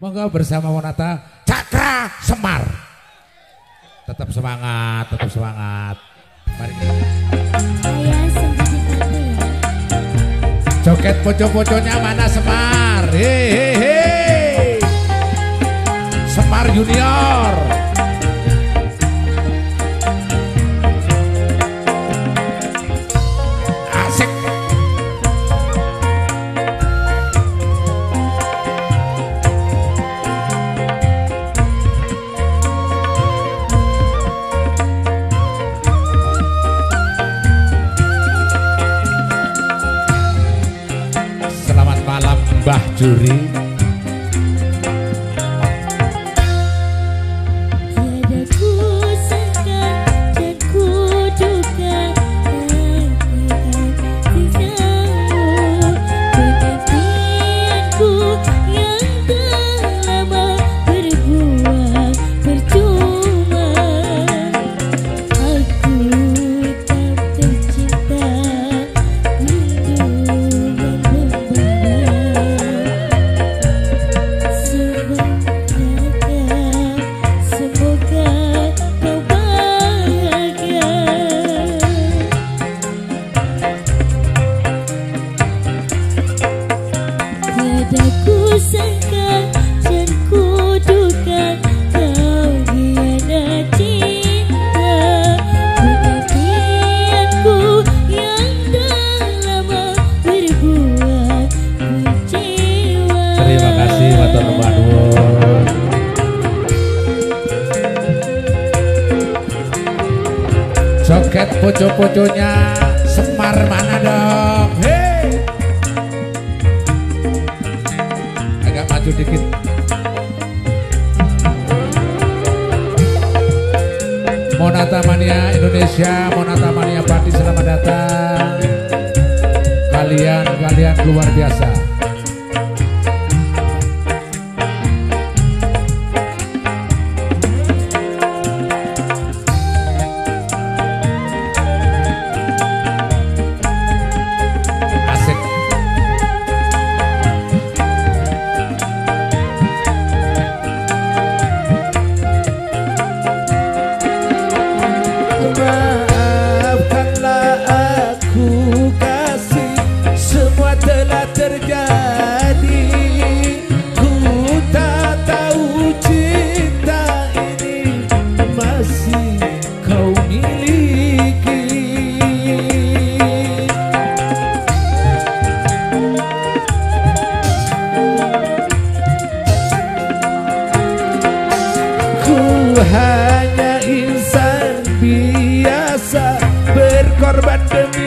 Monggo bersama Wonata Cakra Semar. Tetap semangat, tetap semangat. Mari kita. Joget pojok-pojoknya mana Semar? Hehehe. Semar Junior. sorrir joget poco-poconya Semar mana dong hei agak maju dikit Monata Mania Indonesia, Monata Mania Pati selamat datang. Kalian kalian luar biasa.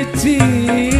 ettin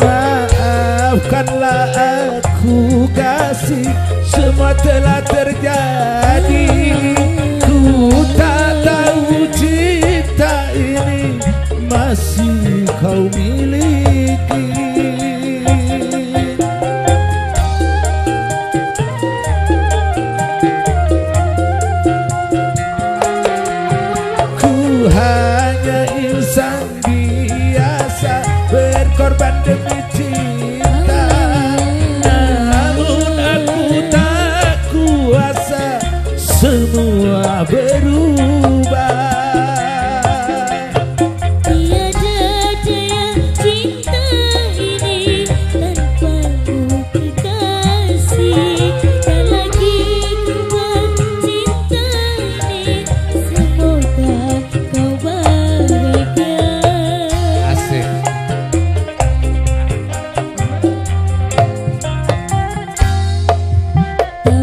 Maafkanlah aku kasih Semua telah terjadi. pandemic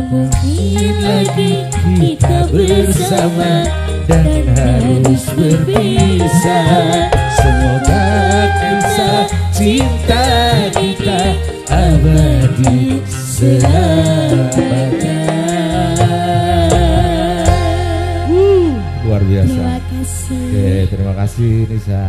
Mungkin lagi kita bersama dan harus berpisah Semoga kisah cinta kita abadi selamanya Luar biasa. Terima kasih Oke, terima kasih Nisa.